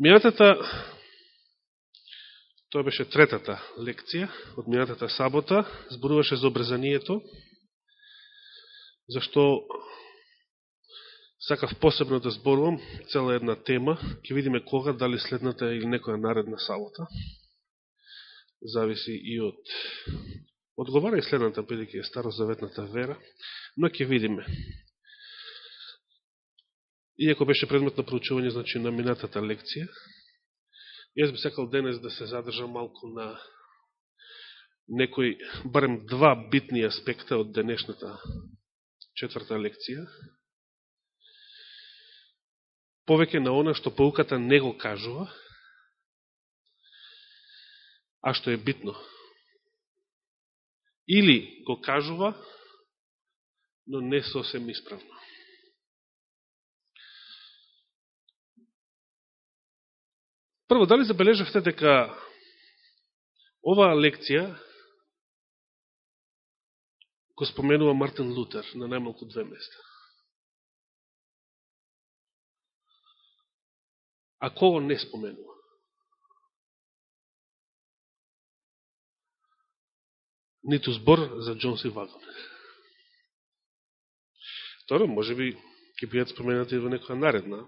Минатата, тоа беше третата лекција од минатата сабота, зборуваше за обрезанието, зашто сакав посебно да зборувам цела една тема, ќе видиме кога, дали следната или некоја наредна сабота, зависи и од одговара и следната, бидеќи е старозаветната вера, но ќе видиме. Иако беше предмет на проучување, значи, на минатата лекција, јас би сакал денес да се задржам малку на некои, барем два битни аспекта од денешната четврта лекција, повеќе на она што пауката не го кажува, а што е битно. Или го кажува, но не сосем исправно. Прво, дали забележавте дека оваа лекција го споменува Мартин Лутер на најмалку две места? А кого не споменува? Ниту збор за Джонс и Вагон. Второ, може би ќе бидат споменати во некоја наредна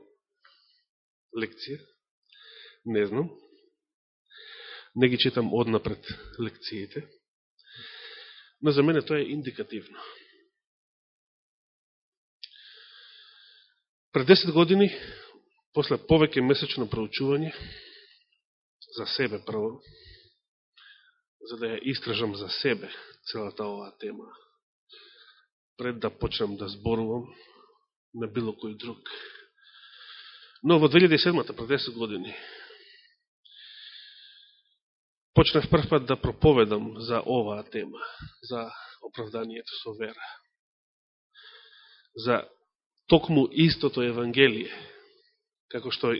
лекција. Не знам. Не ги читам однапред лекциите. Но за мене тоа е индикативно. Пред 10 години, после повеќе месечно проучување, за себе прво, за да ја истражам за себе целата оваа тема, пред да почнам да зборувам на било кој друг. Но во 2007 пред 10 години, почнав првпат да проповедам за оваа тема, за оправданието со вера. За токму истото Евангелие, како што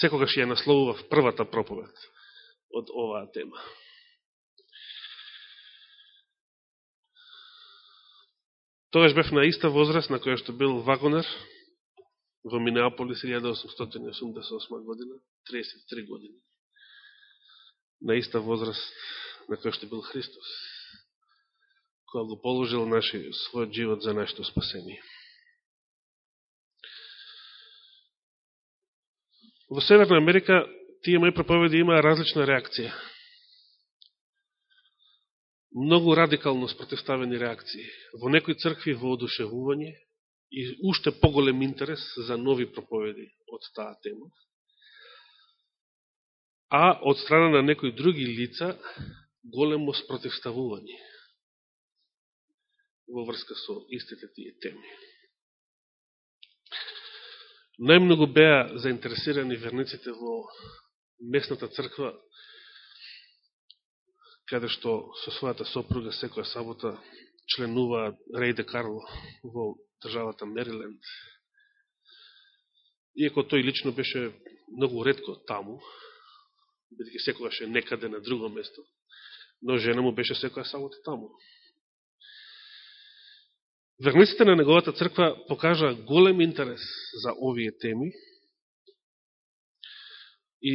секогаш ја насловував првата проповед од оваа тема. Тогаш бев на иста возраст на која што бил Вагонер во Минеаполис 1888 година, 33 години на иста возраст на кој што бил Христос, која го положил наши, својот живот за нашето спасение. Во Северна Америка тие мои проповеди имаа различна реакција. Многу радикално спротивставени реакции. Во некои цркви во одушевување и уште поголем интерес за нови проповеди од таа тема а од страна на некои други лица големо спротивставување во врска со истите тие теми. Најмногу беа заинтересирани верниците во местната црква, каде што со својата сопруга секоја сабота членува Рейде Карло во државата Мериленд. Иако тој лично беше многу редко таму, бидеќи секогаш е некаде на друго место, но жена му беше секоја самото таму. Верниците на неговата црква покажа голем интерес за овие теми. И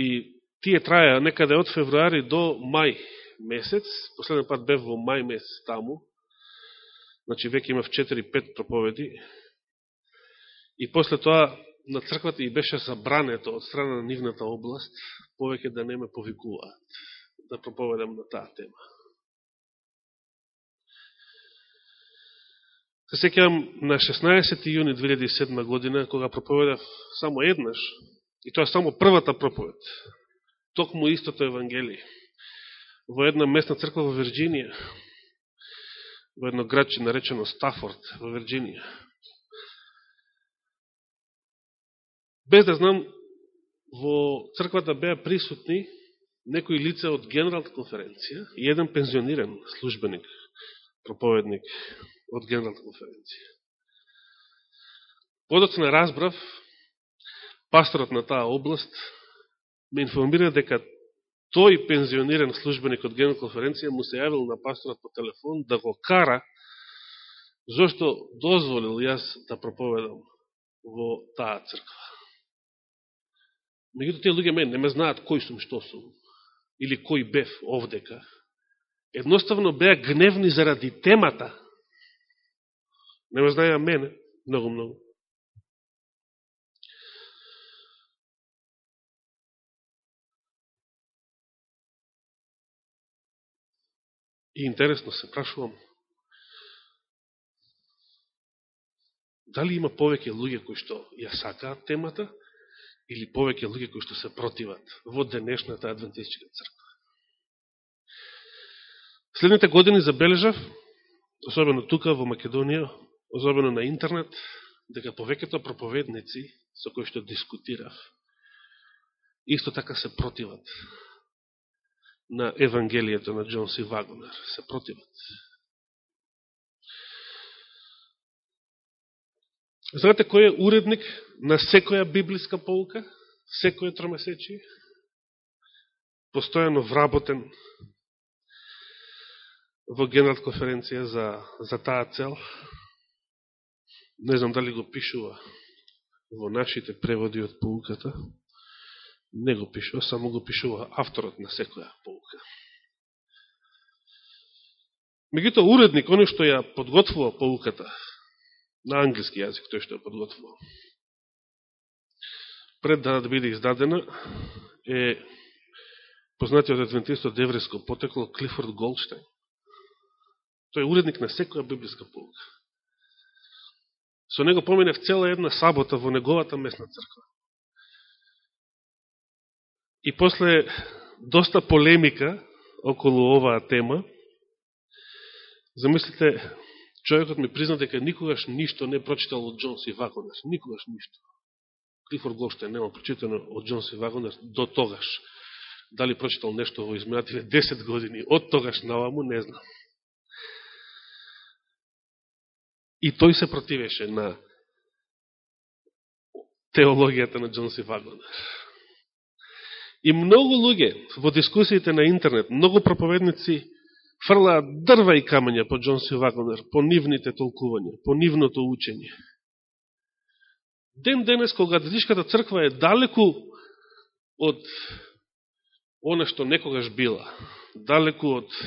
тие траја некаде од февруари до мај месец, последен пат бев во мај месец таму, значи веќе имав 4-5 проповеди, и после тоа на црквата и беше забрането од страна на нивната област, повеќе да не ме повикуваат да проповедам на таа тема. Се секјам на 16. јуни 2007 година, кога проповедав само еднаш, и тоа само првата проповед, токму истото Евангелие, во една местна црква во Вирджинија, во едно градче наречено Стафорд во Вирджинија. Без да знам, во црквата беа присутни некои лица од Генералната конференција и еден пензиониран службеник, проповедник од Генералната конференција. Подоцна разбрав, пасторот на таа област ме информира дека тој пензиониран службеник од Генералната конференција му се јавил на пасторот по телефон да го кара зашто дозволил јас да проповедам во таа црква. Меѓуто, тие луѓе мене не ме знаат кој сум, што сум, или кој бев овдека. Едноставно беа гневни заради темата. Не ме знаја мене, многу-многу. И интересно се прашувам, дали има повеќе луѓе кои што ја сакаат темата, или повеќе луѓе кои што се противат во денешната адвентистичка црква. Следните години забележав, особено тука во Македонија, особено на интернет, дека повеќето проповедници со кои што дискутирав, исто така се противат на Евангелието на Джон Си Вагонер. Се противат. Знаете кој е уредник на секоја библиска полка, секоја тромесечие? Постојано вработен во генерал конференција за, за таа цел. Не знам дали го пишува во нашите преводи од полуката не го пишува, само го пишува авторот на секоја полка. Мегуто уредник, оној што ја подготвува полуката на англиски јазик, тој што ја подготвува, пред да биде издадена, е познатиот адвентистот од потекло Клифорд Голдштейн. Тој е уредник на секоја библиска полка. Со него поминев цела една сабота во неговата местна црква. И после доста полемика околу оваа тема, замислите, човекот ми призна дека никогаш ништо не прочитал од Джонс и Вагонер. Никогаш ништо. Клифорд Голштен нема прочитано од Джонс и Вагонер до тогаш. Дали прочитал нешто во изминативе 10 години, од тогаш наваму, не знам. И тој се противеше на теологијата на Джонс и Вагонер. И многу луѓе во дискусиите на интернет, многу проповедници фрлаат дрва и камења по Джонси Вагонер, по нивните толкувања, по нивното учење. Ден денес, кога Дедишката црква е далеку од оно што некогаш била, далеку од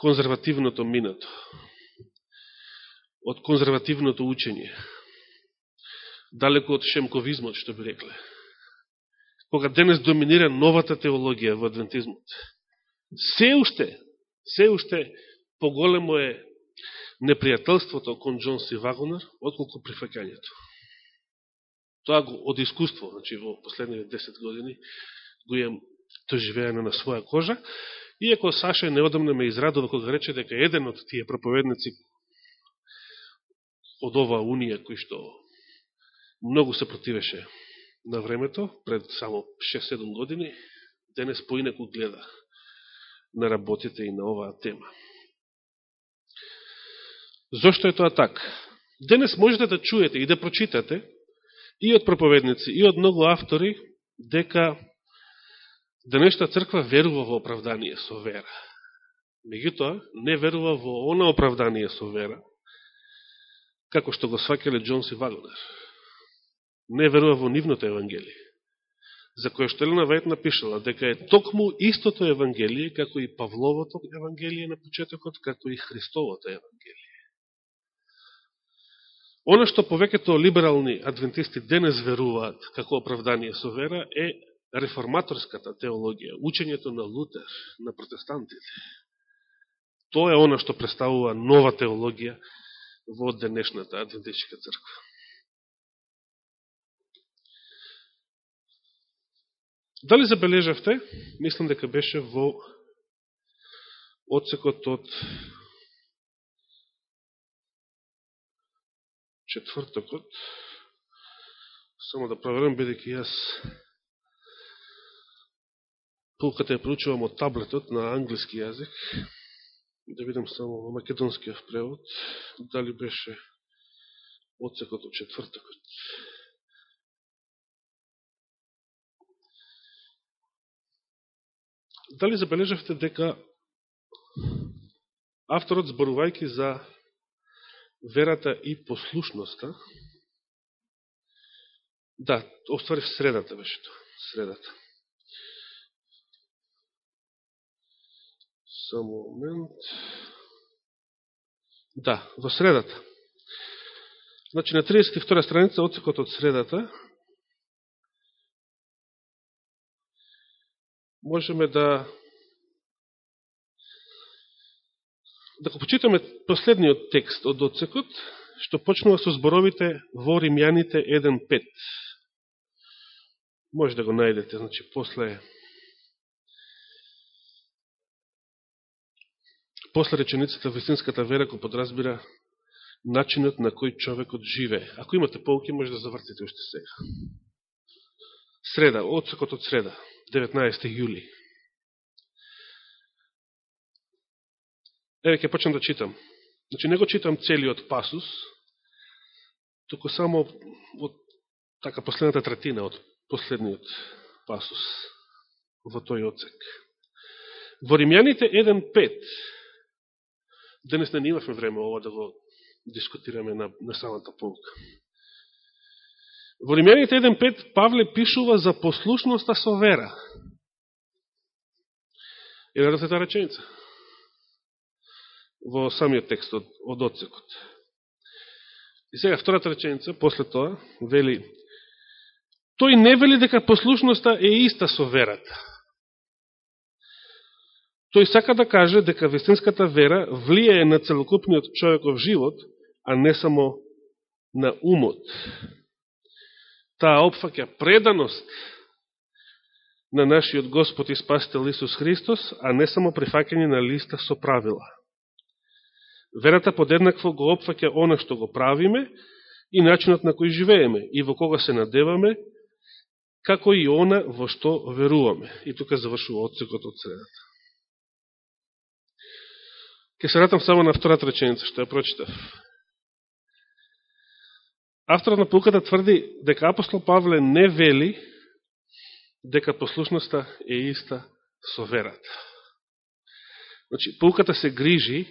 конзервативното минато, од конзервативното учење, далеку од шемковизмот, што би рекле, кога денес доминира новата теологија во адвентизмот. Се уште, се уште поголемо е непријателството кон Джон Си Вагонер, отколку прифакањето. Тоа го од искуство, значи во последните 10 години, го имам то живеење на своја кожа, иако Саша неодамна ме израдува кога рече дека еден од тие проповедници од оваа унија, кој што многу се противеше на времето, пред само 6-7 години, денес поинаку гледа на работите и на оваа тема. Зошто е тоа так? Денес можете да чуете и да прочитате и од проповедници, и од многу автори, дека денешта црква верува во оправдание со вера. Меѓутоа, не верува во она оправдание со вера, како што го свакеле Джонс и Вагонер не верува во нивното Евангелие, за која што Елена Вајт напишала, дека е токму истото Евангелие, како и Павловото Евангелие на почетокот, како и Христовото Евангелие. Оно што повеќето либерални адвентисти денес веруваат како оправдание со вера е реформаторската теологија, учењето на Лутер, на протестантите. Тоа е оно што представува нова теологија во денешната адвентичка црква. Дали забележавте, мислам дека беше во одсекот од четвртокот, само да проверам, бидеќи јас пулката ја проучувам од таблетот на англиски јазик, да видам само во македонскиот превод, дали беше одсекот од четвртокот. Дали забележавте дека авторот зборувајќи за верата и послушноста, Да, оствари в средата беше тоа. Средата. Само момент. Да, во средата. Значи на 32 страница, оцекот од средата, можеме да да го почитаме последниот текст од оцекот, што почнува со зборовите во Римјаните 1.5. Може да го најдете, значи, после после реченицата вистинската вера го подразбира начинот на кој човекот живе. Ако имате полки, може да завртите уште сега. Среда, отсекот од среда, 19. јули. Еве, ќе почнем да читам. Значи, не го читам целиот пасус, туку само од така последната третина од последниот пасус во тој оцек. Во Римјаните 1.5 Денес не имавме време ова да го дискутираме на, на самата полка. Во Римјаните 1.5 Павле пишува за послушноста со вера. И надате таа реченица во самиот текст од, од отсекот. И сега втората реченица, после тоа, вели Тој не вели дека послушноста е иста со верата. Тој сака да каже дека вестинската вера влијае на целокупниот човеков живот, а не само на умот. Таа опфаќа преданост на нашиот Господ и Спасител Исус Христос, а не само прифаќање на листа со правила. Верата подеднакво го опфаќа она што го правиме и начинот на кој живееме и во кога се надеваме, како и она во што веруваме. И тука завршува отсекот од средата. Ке се ратам само на втората реченица, што ја прочитав. Авторот на пулката тврди дека апостол Павле не вели дека послушноста е иста со верата. Значи, пулката се грижи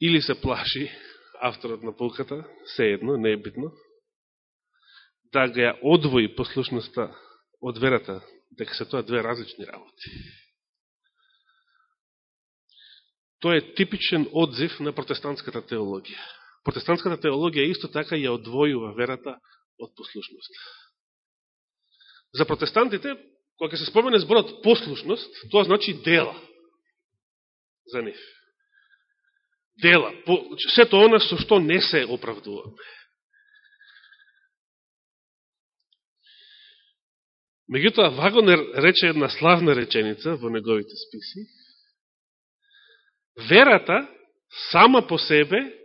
или се плаши, авторот на пулката, се едно, не е битно, да го ја одвои послушноста од верата, дека се тоа две различни работи. Тоа е типичен одзив на протестантската теологија. Протестантската теологија исто така ја одвојува верата од послушноста. За протестантите, кога се спомене зборот послушност, тоа значи дела за нив. Дела. Сето она со што не се оправдуваме. Меѓутоа, Вагонер рече една славна реченица во неговите списи. Верата сама по себе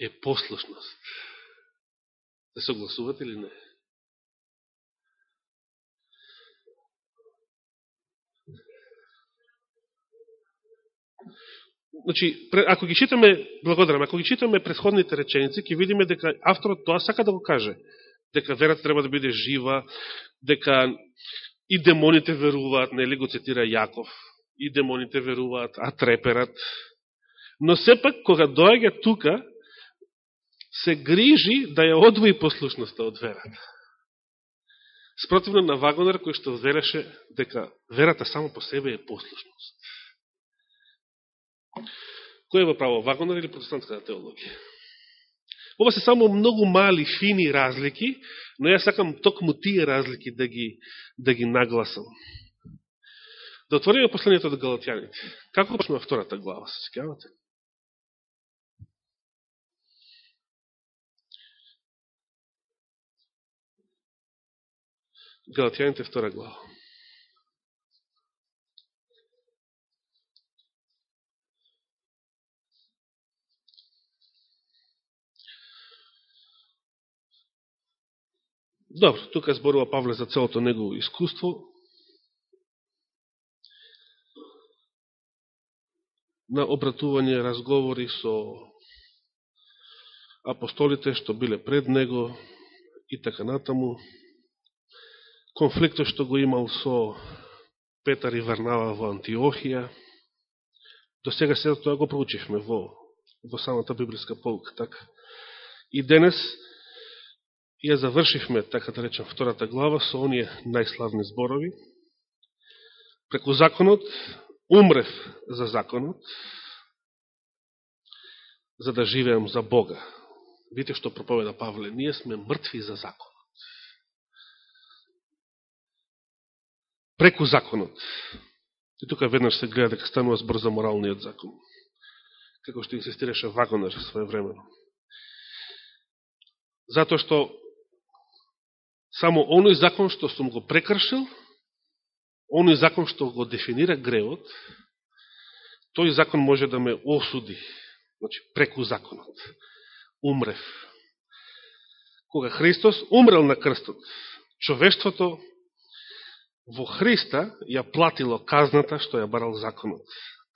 е послушност. Се согласувате или не? Значи, ако ги читаме, благодарам, ако ги читаме предходните реченици, ќе видиме дека авторот тоа сака да го каже дека верата треба да биде жива, дека и демоните веруваат, нели го цитира Јаков, и демоните веруваат, а треперат. Но сепак, кога доаѓа тука, се грижи да ја одвои послушноста од верата. Спротивно на Вагонер, кој што вереше дека верата само по себе е послушност. Кој е во право, Вагонер или протестантската теологија? Ова се само многу мали, фини разлики, но ја сакам токму тие разлики да ги, да ги нагласам. Да отвориме последниот од Галатјаните. Како почнува втората глава, се секјавате? Галатјаните втора глава. Добро, тука зборува Павле за целото негово искуство. На обратување разговори со апостолите што биле пред него и така натаму. Конфликтот што го имал со Петар и Варнава во Антиохија. До сега се тоа го проучивме во, во самата библиска полка. Така. И денес ја завршивме, така да речем, втората глава со оние најславни зборови. Преку законот, умрев за законот, за да живеам за Бога. Видите што проповеда Павле, ние сме мртви за закон. Преку законот. И тука веднаш се гледа дека станува збор за моралниот закон. Како што инсистираше Вагонер своевремено. Затоа што само оној закон што сум го прекршил, оној закон што го дефинира греот, тој закон може да ме осуди, значи преку законот. Умрев. Кога Христос умрел на крстот, човештвото во Христа ја платило казната што ја барал законот.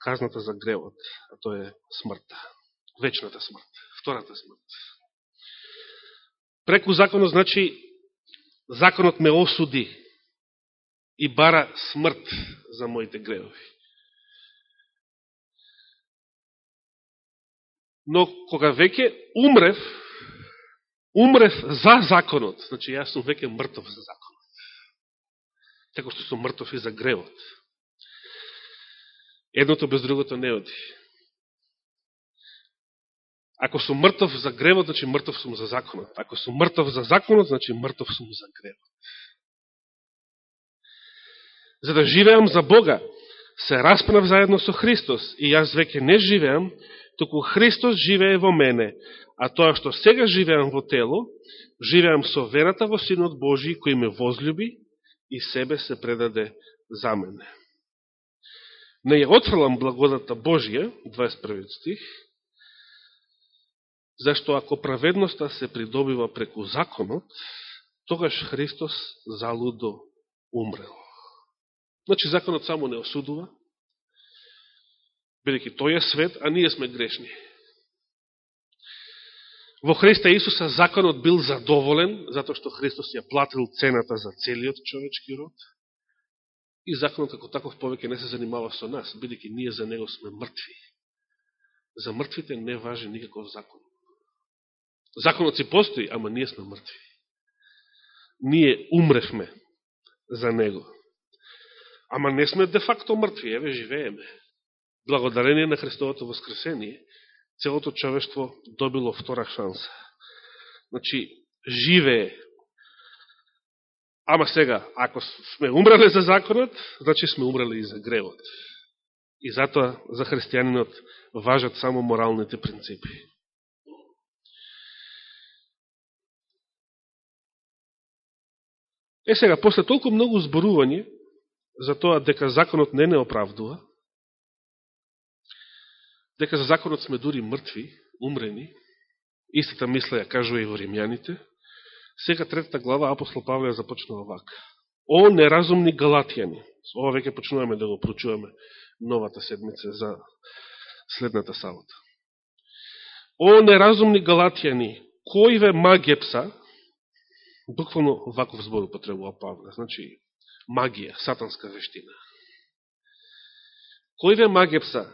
Казната за гревот, а тоа е смртта. Вечната смрт. Втората смрт. Преку законот значи законот ме осуди и бара смрт за моите гревови. Но кога веќе умрев, умрев за законот, значи јас сум веќе мртов за законот како што сум мртов и за гревот. Едното без другото не оди. Ако сум мртов за гревот, значи мртов сум за законот. Ако сум мртов за законот, значи мртов сум за гревот. За да живеам за Бога, се распнав заедно со Христос и јас веќе не живеам, току Христос живее во мене, а тоа што сега живеам во тело, живеам со верата во Синот Божи, кој ме возлюби и себе се предаде за мене. Не ја отфрлам благодата Божија, 21 стих, Зашто ако праведноста се придобива преку законот, тогаш Христос залудо умрел. Значи законот само не осудува, бидеќи тој е свет, а ние сме грешни. Во Христа Исуса законот бил задоволен, затоа што Христос ја платил цената за целиот човечки род, и законот како таков повеќе не се занимава со нас, бидеќи ние за него сме мртви. За мртвите не важи никаков закон. Законот си постои, ама ние сме мртви. Ние умревме за него. Ама не сме де-факто мртви, еве живееме. Благодарение на Христовото воскресение, целото човештво добило втора шанса. Значи, живее. Ама сега, ако сме умрали за законот, значи сме умрали и за гревот. И затоа за христијанинот важат само моралните принципи. Е сега, после толку многу зборување за тоа дека законот не не оправдува, дека за законот сме дури мртви, умрени, истата мисла ја кажува и во римјаните, сега третата глава апостол Павле ја започнува вака. О неразумни галатијани, ова веќе почнуваме да го прочуваме новата седмица за следната сабота. О неразумни галатијани, кој ве магепса, Буквално ваков збор употребува Павле. Значи, магија, сатанска вештина. Кој ве магепса?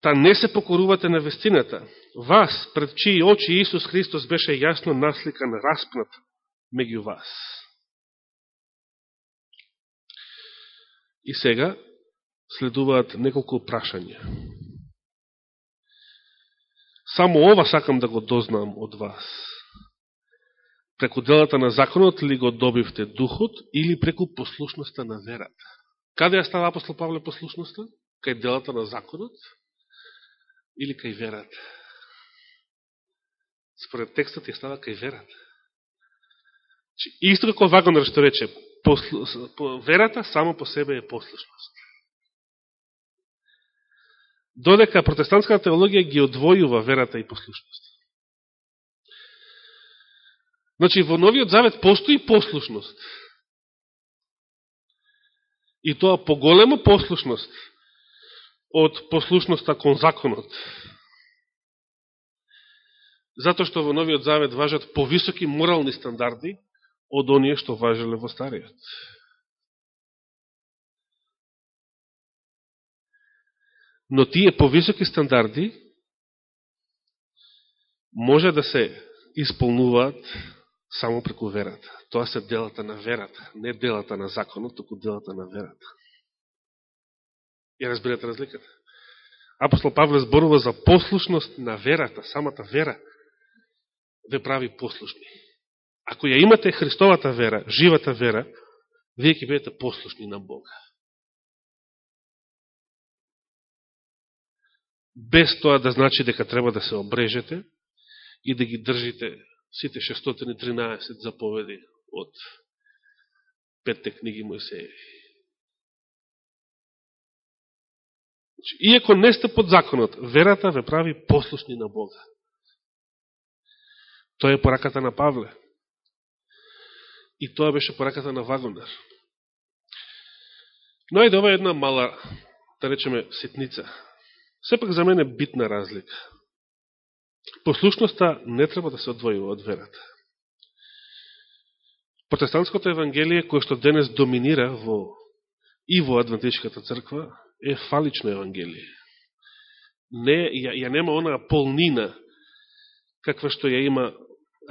Та не се покорувате на вестината. Вас, пред чии очи Исус Христос беше јасно насликан, распнат меѓу вас. И сега следуваат неколку прашања. Само ова сакам да го дознам од вас преку делата на законот ли го добивте духот или преку послушноста на верата? Каде ја става апостол Павле послушноста? Кај делата на законот или кај верата? Според текстот ја става кај верата. Значи, исто како Вагонер што рече, послу... верата само по себе е послушност. Додека протестантската теологија ги одвојува верата и послушност. Значи, во Новиот Завет постои послушност. И тоа поголема послушност од послушноста кон законот. Затоа што во Новиот Завет важат повисоки морални стандарди од оние што важеле во Стариот. Но тие повисоки стандарди може да се исполнуваат само преку верата. Тоа се делата на верата, не делата на законот, току делата на верата. Ја разбирате разликата? Апостол Павле зборува за послушност на верата, самата вера ве прави послушни. Ако ја имате Христовата вера, живата вера, вие ќе бидете послушни на Бога. Без тоа да значи дека треба да се обрежете и да ги држите сите 613 заповеди од петте книги Мојсееви. Значи, иако не сте под законот, верата ве прави послушни на Бога. Тоа е пораката на Павле. И тоа беше пораката на Вагонар. Но ајде, ова е една мала, да речеме, ситница. Сепак за мене битна разлика. Послушноста не треба да се одвојува од верата. Протестантското евангелие, кое што денес доминира во и во Адвентичката црква, е фалично евангелие. Не, ја, ја нема онаа полнина каква што ја има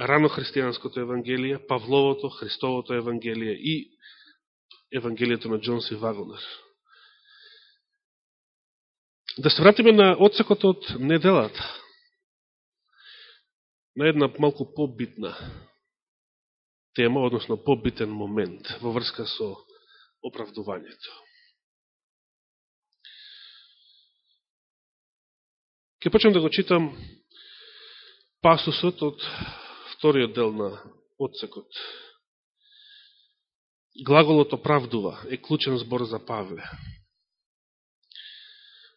рано христијанското евангелие, Павловото, Христовото евангелие и евангелието на Джонс и Вагонер. Да се вратиме на отсекот од неделата. На една малку побитна тема, односно побитен момент во врска со оправдувањето. Ке почнем да го читам пасусот од вториот дел на одсекот. Глаголот оправдува е клучен збор за Павле.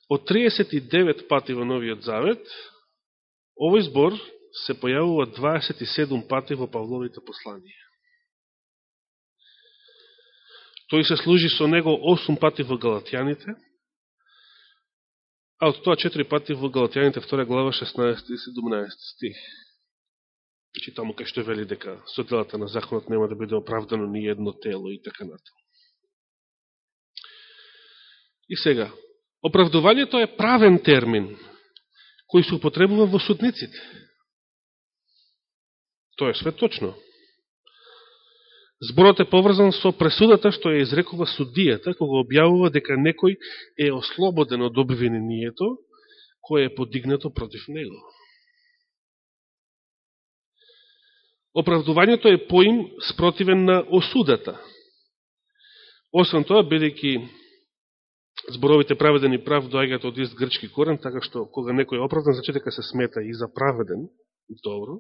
Од 39 пати во Новиот Завет, овој збор се појавува 27 пати во Павловите посланија. Тој се служи со него 8 пати во Галатјаните, а од тоа четири пати во Галатјаните 2 глава 16 и 17 стих. Че таму кај што вели дека со делата на законот нема да биде оправдано ни едно тело и така натаму. И сега, Оправдувањето е правен термин, кој се употребува во судниците. Тоа е све точно. Зборот е поврзан со пресудата што ја изрекува судијата, кога објавува дека некој е ослободен од обвинението, кое е подигнато против него. Оправдувањето е поим спротивен на осудата. Освен тоа, бидејќи зборовите праведен и прав доаѓаат од ист грчки корен, така што кога некој е оправдан, значи дека се смета и за праведен, добро.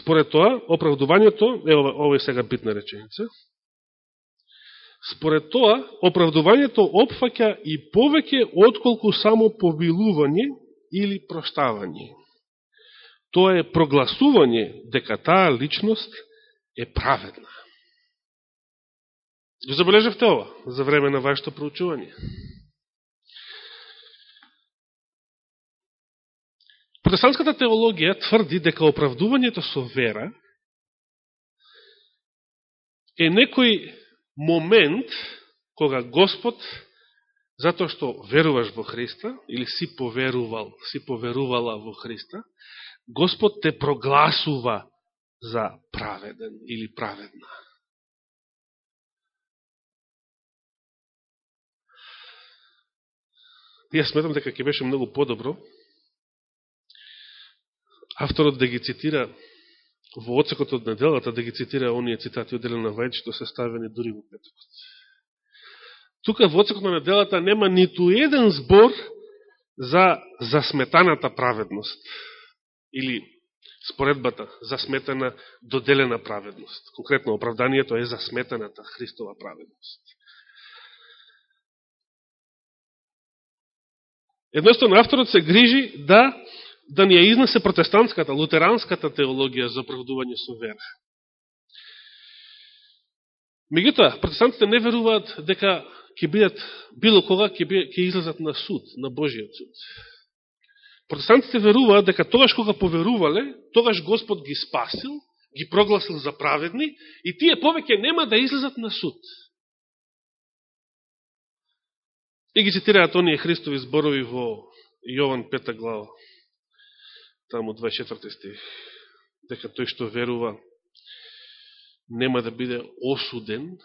Според тоа, оправдувањето, е ова, е сега битна реченица, според тоа, оправдувањето опфаќа и повеќе отколку само повилување или проштавање. Тоа е прогласување дека таа личност е праведна. Го забележавте ова за време на вашето проучување. Протестантската теологија тврди дека оправдувањето со вера е некој момент кога Господ, затоа што веруваш во Христа, или си поверувал, си поверувала во Христа, Господ те прогласува за праведен или праведна. Јас сметам дека ќе беше многу подобро авторот да ги цитира во оцекот од неделата, да ги цитира оние цитати од Елена Вајд, што се ставени дури во петокот. Тука во оцекот на неделата нема ниту еден збор за засметаната праведност или споредбата за сметана доделена праведност. Конкретно оправданието е за сметаната Христова праведност. Едноставно, авторот се грижи да да ни ја изнесе протестантската, лутеранската теологија за оправдување со вера. Меѓутоа, протестантите не веруваат дека ќе бидат, било кога ќе, би, ќе излезат на суд, на Божиот суд. Протестантите веруваат дека тогаш кога поверувале, тогаш Господ ги спасил, ги прогласил за праведни и тие повеќе нема да излезат на суд. И ги цитираат оние Христови зборови во Јован 5 глава таму 24 стих, дека тој што верува нема да биде осуден,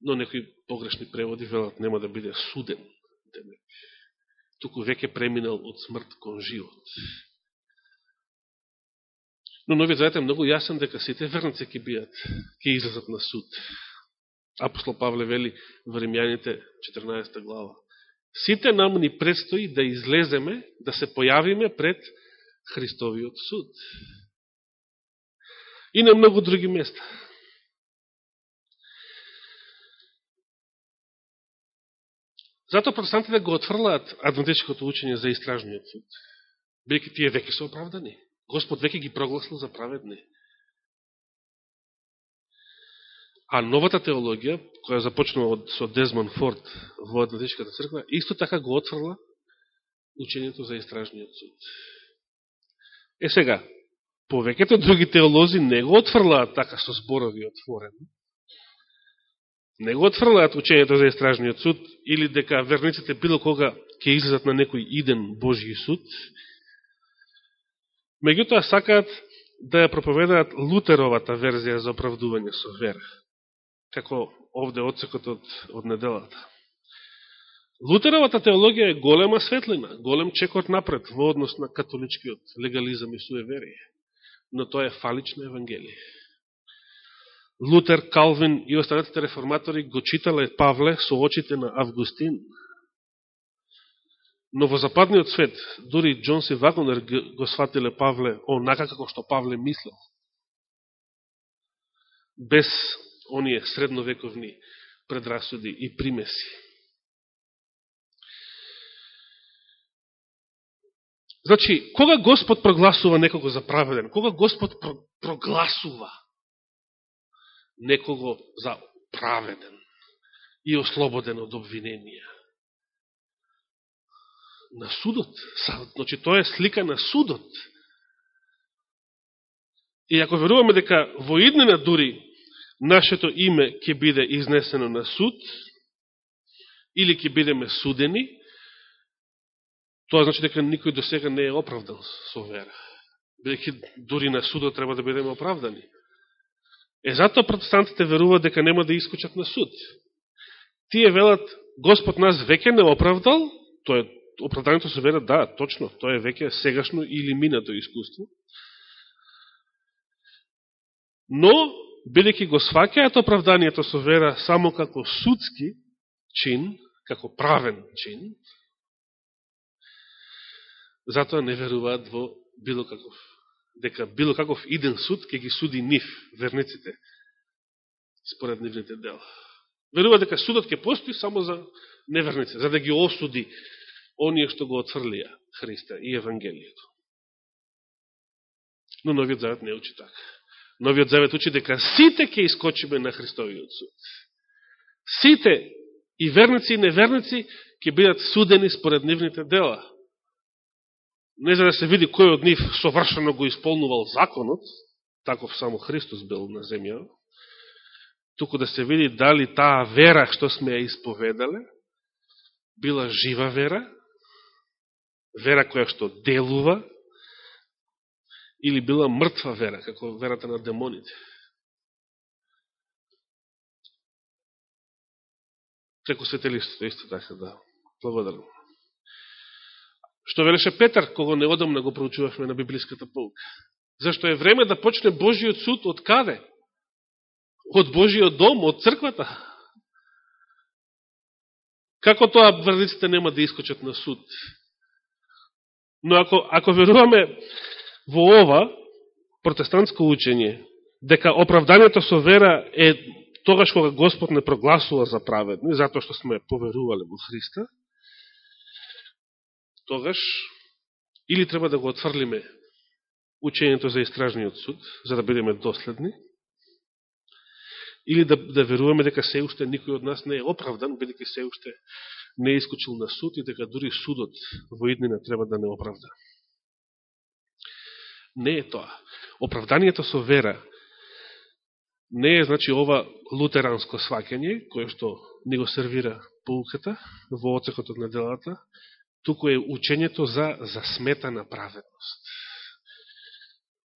но некои погрешни преводи велат нема да биде суден. Туку веќе преминал од смрт кон живот. Но Новиот Завет е многу јасен дека сите верници ќе биат, ќе излезат на суд. Апостол Павле вели во Римјаните 14 глава. Сите нам ни предстои да излеземе, да се појавиме пред Христовиот суд. И на многу други места. Зато протестантите да го отфрлаат адвентичкото учење за истражниот суд. бидеќи тие веќе се оправдани. Господ веќе ги прогласил за праведни. А новата теологија, која започнува од, со Дезмон Форд во Адвентичката црква, исто така го отфрла учењето за истражниот суд. Е сега, повеќето други теолози не го отфрлаат така со зборови отворено, не го отфрлаат учењето за истражниот суд или дека верниците било кога ќе излезат на некој иден Божи суд, меѓутоа сакаат да ја проповедаат Лутеровата верзија за оправдување со вера, како овде одсекот од, од неделата. Лутеровата теологија е голема светлина, голем чекот напред во однос на католичкиот легализам и суеверие, но тоа е фалично евангелие. Лутер, Калвин и останатите реформатори го читале Павле со очите на Августин. Но во западниот свет, дури Джонс и Вагонер го сватиле Павле онака како што Павле мислел. Без оние средновековни предрасуди и примеси. Значи, кога Господ прогласува некого за праведен, кога Господ прогласува некого за праведен и ослободен од обвиненија. На судот. Значи, тоа е слика на судот. И ако веруваме дека во иднина дури нашето име ќе биде изнесено на суд, или ќе бидеме судени, тоа значи дека никој до сега не е оправдан со вера. Бидеќи дури на судот треба да бидеме оправдани. Е, затоа протестантите веруваат дека нема да искочат на суд. Тие велат, Господ нас веќе не оправдал, тоа е оправданието со вера, да, точно, тоа е веќе сегашно или минато искуство. Но, бидеќи го сваќаат оправданието со вера само како судски чин, како правен чин, затоа не веруваат во било каков дека било каков иден суд ќе ги суди нив, верниците, според нивните дела. Верува дека судот ќе постои само за неверници, за да ги осуди оние што го отфрлија Христа и Евангелието. Но Новиот Завет не учи така. Новиот Завет учи дека сите ќе искочиме на Христовиот суд. Сите, и верници и неверници, ќе бидат судени според нивните дела не за да се види кој од нив совршено го исполнувал законот, таков само Христос бил на земја, туку да се види дали таа вера што сме ја исповедале, била жива вера, вера која што делува, или била мртва вера, како верата на демоните. Преку светелистото, исто така, да. Благодарам. Што велеше Петар, кого на го проучувавме на библиската полка. Зашто е време да почне Божиот суд од каде? Од Божиот дом, од црквата. Како тоа врниците нема да искочат на суд? Но ако, ако веруваме во ова протестантско учење, дека оправданието со вера е тогаш кога Господ не прогласува за праведни, затоа што сме поверувале во Христа, тогаш или треба да го отфрлиме учењето за истражниот суд, за да бидеме доследни, или да, да веруваме дека се уште никој од нас не е оправдан, бидеќи се уште не е искочил на суд и дека дури судот во иднина треба да не оправда. Не е тоа. Оправданието со вера не е, значи, ова лутеранско свакење, кое што ни го сервира полуката во оцекот од неделата, туку е учењето за засметана праведност.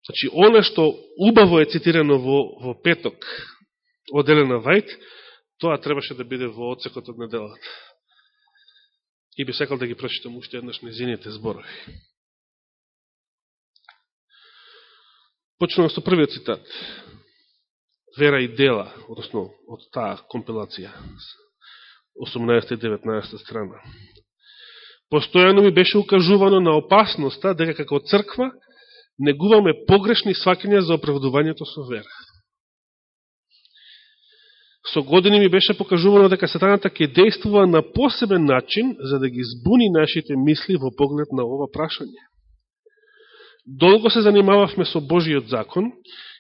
Значи, оно што убаво е цитирано во, во петок од Елена Вајт, тоа требаше да биде во оцекот од неделата. И би сакал да ги прочитам уште еднаш незините зборови. Почнувам со првиот цитат. Вера и дела, односно од таа компилација, 18 и 19 страна. Постојано ми беше укажувано на опасноста дека како црква негуваме погрешни свакања за оправдувањето со вера. Со години ми беше покажувано дека сатаната ќе действува на посебен начин за да ги збуни нашите мисли во поглед на ова прашање. Долго се занимававме со Божиот закон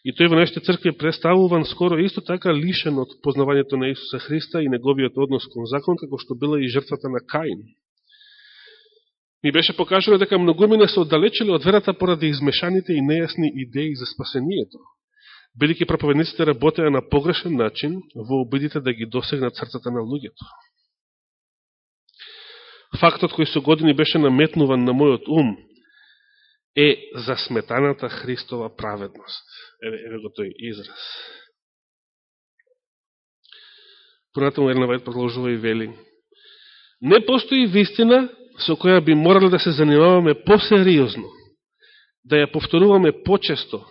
и тој во нашите цркви е представуван скоро исто така лишен од познавањето на Исуса Христа и неговиот однос кон закон, како што била и жртвата на Каин. Ми беше покажано дека многумина се оддалечили од верата поради измешаните и нејасни идеи за спасението. Бидеќи проповедниците работеа на погрешен начин во обидите да ги досегнат срцата на луѓето. Фактот кој со години беше наметнуван на мојот ум е засметаната Христова праведност. Еве, еве го тој израз. Понатаму Ернавајд продолжува и вели. Не постои вистина со која би морале да се занимаваме посериозно, да ја повторуваме почесто,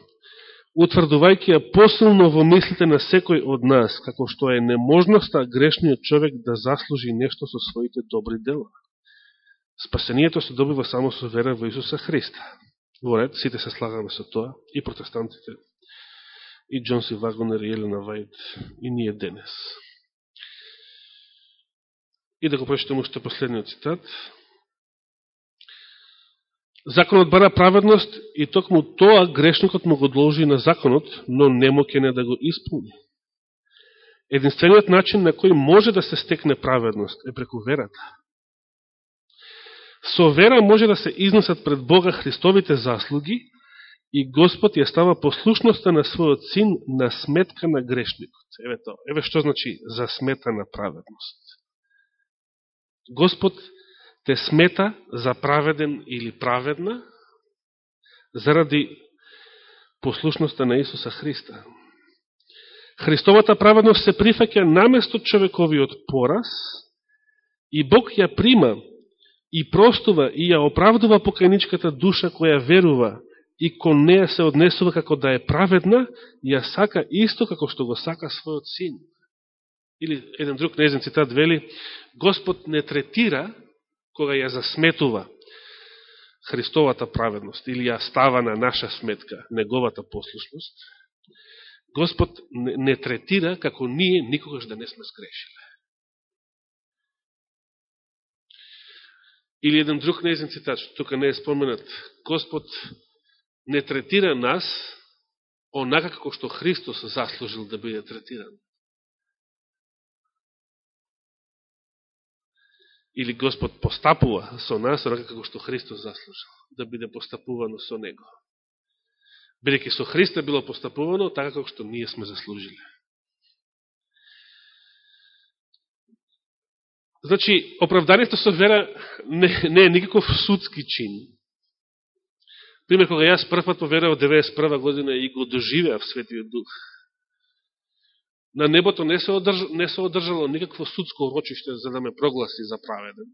утврдувајќи ја посилно во мислите на секој од нас, како што е неможноста грешниот човек да заслужи нешто со своите добри дела. Спасението се добива само со вера во Исуса Христа. Во ред, сите се слагаме со тоа, и протестантите, и Джонси Вагонер, и Елена Вајд, и ние денес. И да го прочитам уште последниот цитат. Законот бара праведност и токму тоа грешникот му го должи на законот, но немоќе не да го исполни. Единствениот начин на кој може да се стекне праведност е преку верата. Со вера може да се изнесат пред Бога Христовите заслуги и Господ ја става послушноста на својот син на сметка на грешникот. Еве тоа. Еве што значи за смета на праведност. Господ те смета за праведен или праведна заради послушноста на Исуса Христа. Христовата праведност се прифаќа наместо човековиот пораз и Бог ја прима и простува и ја оправдува покајничката душа која верува и кон неја се однесува како да е праведна, ја сака исто како што го сака својот син. Или еден друг незен цитат вели, Господ не третира кога ја засметува Христовата праведност или ја става на наша сметка неговата послушност, Господ не третира како ние никогаш да не сме скрешиле. Или еден друг неизен цитат, што тука не е споменат, Господ не третира нас онака како што Христос заслужил да биде третиран. Или Господ постапува со нас, рака како што Христос заслужил, да биде постапувано со Него. Бидеќи со Христа било постапувано, така како што ние сме заслужили. Значи, оправданието со вера не, не е никаков судски чин. Пример, кога јас првпат поверав 91 година и го доживеав Светиот Дух, на небото не се, одрж, не се одржало никакво судско рочиште за да ме прогласи за праведен.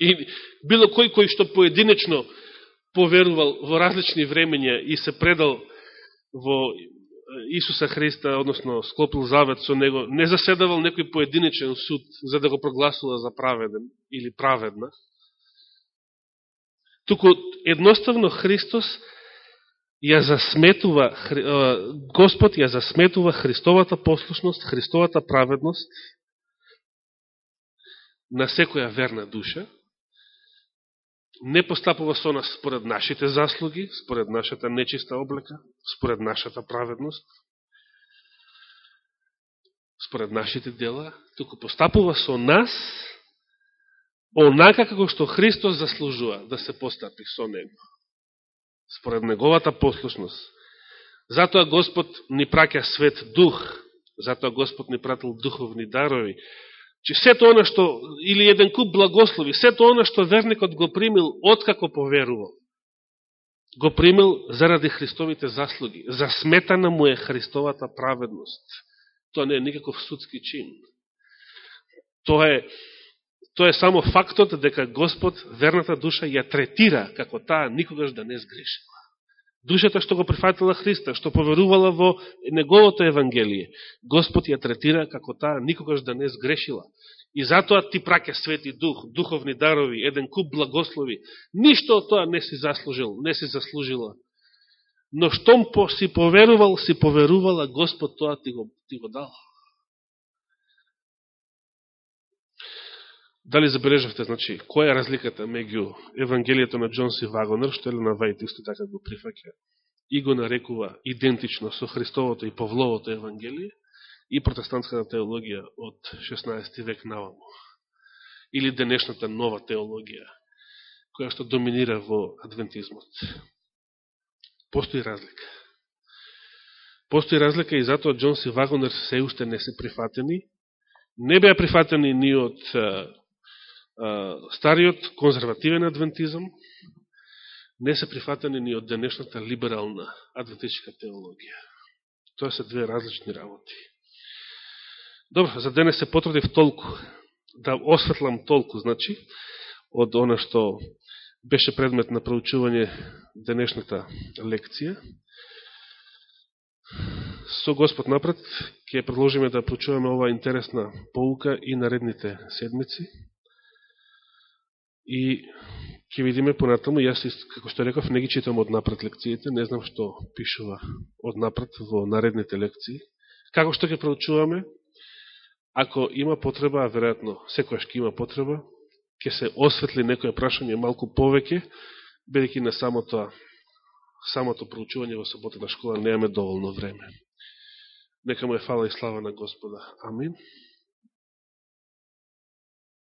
И било кој кој што поединечно поверувал во различни времења и се предал во Исуса Христа, односно склопил завет со него, не заседавал некој поединечен суд за да го прогласува за праведен или праведна. Туку едноставно Христос ја засметува, Господ ја засметува Христовата послушност, Христовата праведност на секоја верна душа, не постапува со нас според нашите заслуги, според нашата нечиста облека, според нашата праведност, според нашите дела, туку постапува со нас онака како што Христос заслужува да се постапи со Него според неговата послушност. Затоа Господ ни праќа свет дух, затоа Господ ни пратил духовни дарови, че сето она што, или еден куп благослови, сето она што верникот го примил откако поверувал, го примил заради Христовите заслуги. Засметана му е Христовата праведност. Тоа не е никаков судски чин. Тоа е, тоа е само фактот дека Господ верната душа ја третира како таа никогаш да не сгрешила. Душата што го прифатила Христа, што поверувала во Неговото Евангелие, Господ ја третира како таа никогаш да не сгрешила. И затоа ти праке свети дух, духовни дарови, еден куп благослови. Ништо од тоа не си заслужил, не си заслужила. Но штом по, си поверувал, си поверувала, Господ тоа ти го, ти го дал. Дали забележавте, значи, која е разликата меѓу Евангелието на Джонс и Вагонер, што Елена Вајт исто така го прифаќа и го нарекува идентично со Христовото и Павловото Евангелие, и протестантската теологија од 16 век наваму. Или денешната нова теологија, која што доминира во адвентизмот. Постои разлика. Постои разлика и затоа Джонс и Вагонер се уште не се прифатени. Не беа прифатени ни од стариот конзервативен адвентизм, не се прифатени ни од денешната либерална адвентичка теологија. Тоа се две различни работи. Добро, за денес се потрудив толку, да осветлам толку, значи, од она што беше предмет на проучување денешната лекција. Со Господ напред, ќе продолжиме да проучуваме ова интересна поука и наредните седмици. И ќе видиме понатаму, јас, како што реков, не ги читам од напред лекциите, не знам што пишува од напред во наредните лекции. Како што ќе проучуваме, ако има потреба, а веројатно секојаш ќе има потреба, ќе се осветли некоје прашање малку повеќе, бидејќи на самото, самото проучување во на школа немаме доволно време. Нека му е фала и слава на Господа. Амин.